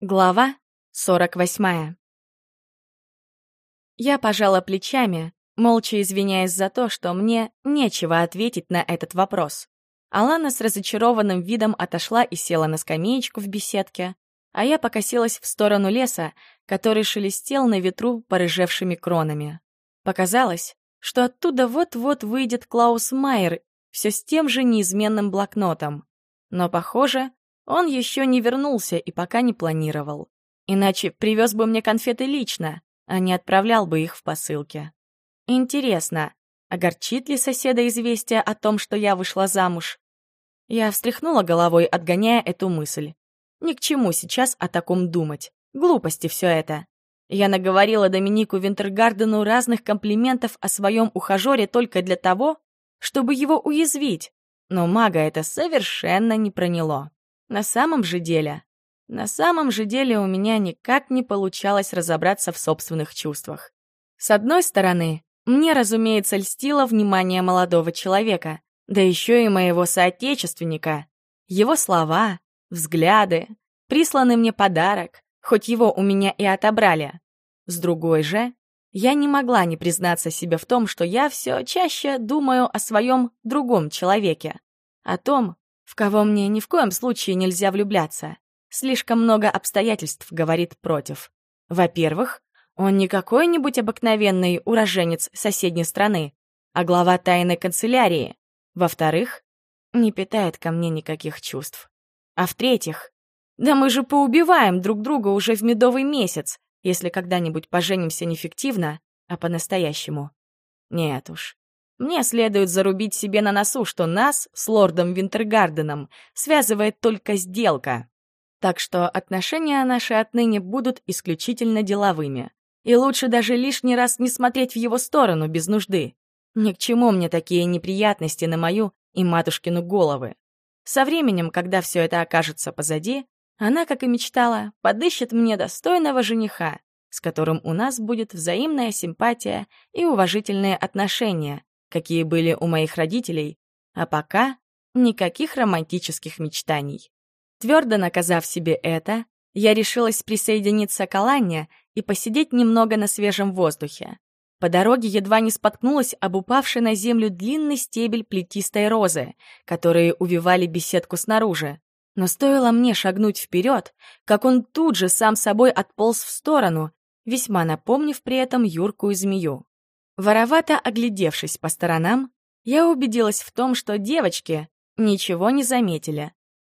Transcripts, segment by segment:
Глава 48 Я пожала плечами, молча извиняясь за то, что мне нечего ответить на этот вопрос. Алана с разочарованным видом отошла и села на скамеечку в беседке, а я покосилась в сторону леса, который шелестел на ветру порыжевшими кронами. Показалось, что оттуда вот-вот выйдет Клаус Майер все с тем же неизменным блокнотом. Но, похоже, он еще не вернулся и пока не планировал. Иначе привез бы мне конфеты лично, а не отправлял бы их в посылке. Интересно, огорчит ли соседа известие о том, что я вышла замуж? Я встряхнула головой, отгоняя эту мысль. Ни к чему сейчас о таком думать. Глупости все это. Я наговорила Доминику Винтергардену разных комплиментов о своем ухажере только для того, чтобы его уязвить, но мага это совершенно не проняло. На самом же деле... На самом же деле у меня никак не получалось разобраться в собственных чувствах. С одной стороны, мне, разумеется, льстило внимание молодого человека, да еще и моего соотечественника. Его слова, взгляды, присланный мне подарок, хоть его у меня и отобрали. С другой же, я не могла не признаться себе в том, что я все чаще думаю о своем другом человеке, о том, в кого мне ни в коем случае нельзя влюбляться. Слишком много обстоятельств говорит против. Во-первых, он не какой-нибудь обыкновенный уроженец соседней страны, а глава тайной канцелярии. Во-вторых, не питает ко мне никаких чувств. А в-третьих, да мы же поубиваем друг друга уже в медовый месяц, если когда-нибудь поженимся не фиктивно, а по-настоящему. Нет уж, мне следует зарубить себе на носу, что нас с лордом Винтергарденом связывает только сделка. Так что отношения наши отныне будут исключительно деловыми. И лучше даже лишний раз не смотреть в его сторону без нужды. Ни к чему мне такие неприятности на мою и матушкину головы. Со временем, когда все это окажется позади, она, как и мечтала, подыщет мне достойного жениха, с которым у нас будет взаимная симпатия и уважительные отношения, какие были у моих родителей, а пока никаких романтических мечтаний. Твердо наказав себе это, я решилась присоединиться к Аланне и посидеть немного на свежем воздухе. По дороге едва не споткнулась об упавший на землю длинный стебель плетистой розы, которые увивали беседку снаружи. Но стоило мне шагнуть вперед, как он тут же сам собой отполз в сторону, весьма напомнив при этом юркую змею. Воровато оглядевшись по сторонам, я убедилась в том, что девочки ничего не заметили.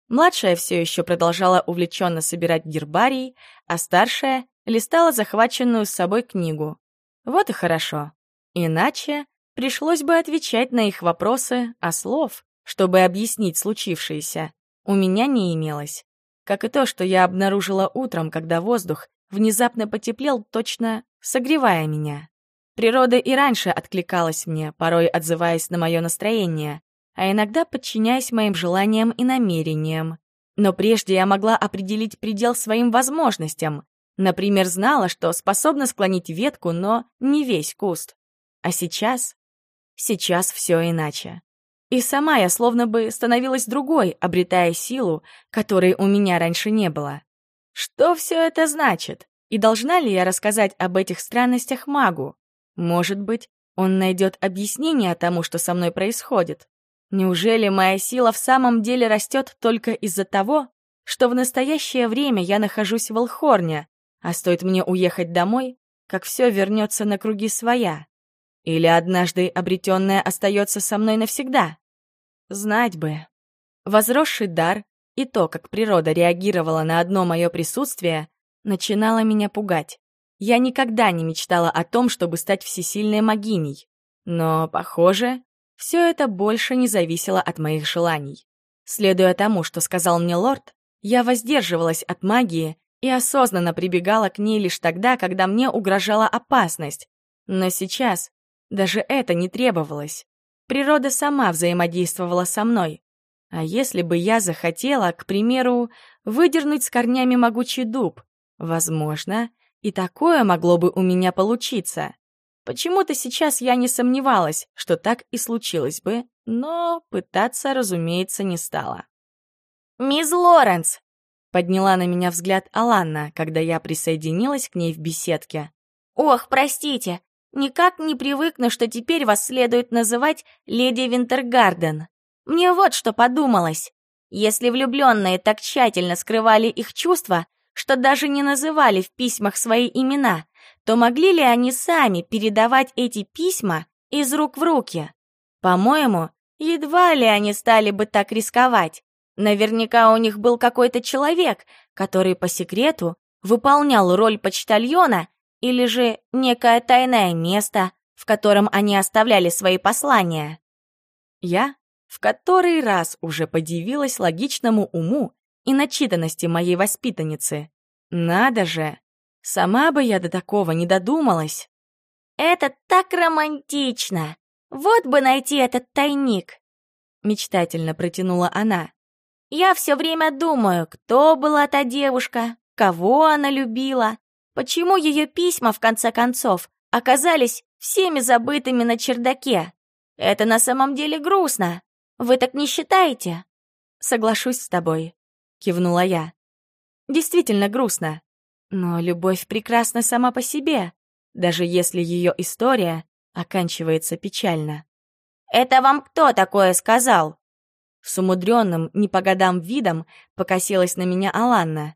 Младшая все еще продолжала увлеченно собирать гербарий, а старшая листала захваченную с собой книгу. Вот и хорошо. Иначе пришлось бы отвечать на их вопросы, а слов, чтобы объяснить случившееся, у меня не имелось. Как и то, что я обнаружила утром, когда воздух внезапно потеплел, точно согревая меня. Природа и раньше откликалась мне, порой отзываясь на мое настроение, а иногда подчиняясь моим желаниям и намерениям. Но прежде я могла определить предел своим возможностям. Например, знала, что способна склонить ветку, но не весь куст. А сейчас? Сейчас все иначе. И сама я словно бы становилась другой, обретая силу, которой у меня раньше не было. Что все это значит? И должна ли я рассказать об этих странностях магу? Может быть, он найдет объяснение тому, что со мной происходит. Неужели моя сила в самом деле растет только из-за того, что в настоящее время я нахожусь в Алхорне, а стоит мне уехать домой, как все вернется на круги своя? Или однажды обретенное остается со мной навсегда? Знать бы. Возросший дар и то, как природа реагировала на одно мое присутствие, начинало меня пугать. Я никогда не мечтала о том, чтобы стать всесильной магиней. Но, похоже, все это больше не зависело от моих желаний. Следуя тому, что сказал мне лорд, я воздерживалась от магии и осознанно прибегала к ней лишь тогда, когда мне угрожала опасность. Но сейчас даже это не требовалось. Природа сама взаимодействовала со мной. А если бы я захотела, к примеру, выдернуть с корнями могучий дуб, возможно, и такое могло бы у меня получиться. Почему-то сейчас я не сомневалась, что так и случилось бы, но пытаться, разумеется, не стала. «Мисс Лоренс!» Подняла на меня взгляд Аланна, когда я присоединилась к ней в беседке. «Ох, простите, никак не привыкну, что теперь вас следует называть леди Винтергарден. Мне вот что подумалось. Если влюбленные так тщательно скрывали их чувства, что даже не называли в письмах свои имена, то могли ли они сами передавать эти письма из рук в руки? По-моему, едва ли они стали бы так рисковать. Наверняка у них был какой-то человек, который по секрету выполнял роль почтальона или же некое тайное место, в котором они оставляли свои послания. Я в который раз уже подивилась логичному уму и начитанности моей воспитанницы. Надо же! Сама бы я до такого не додумалась. «Это так романтично! Вот бы найти этот тайник!» Мечтательно протянула она. «Я все время думаю, кто была та девушка, кого она любила, почему ее письма, в конце концов, оказались всеми забытыми на чердаке. Это на самом деле грустно. Вы так не считаете?» «Соглашусь с тобой», — кивнула я. «Действительно грустно. Но любовь прекрасна сама по себе, даже если ее история оканчивается печально». «Это вам кто такое сказал?» С умудренным, не по годам видом покосилась на меня Аланна.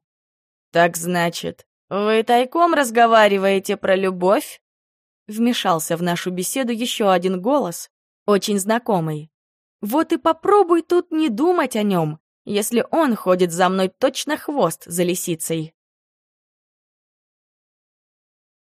«Так значит, вы тайком разговариваете про любовь?» Вмешался в нашу беседу еще один голос, очень знакомый. Вот и попробуй тут не думать о нем, если он ходит за мной точно хвост за лисицей.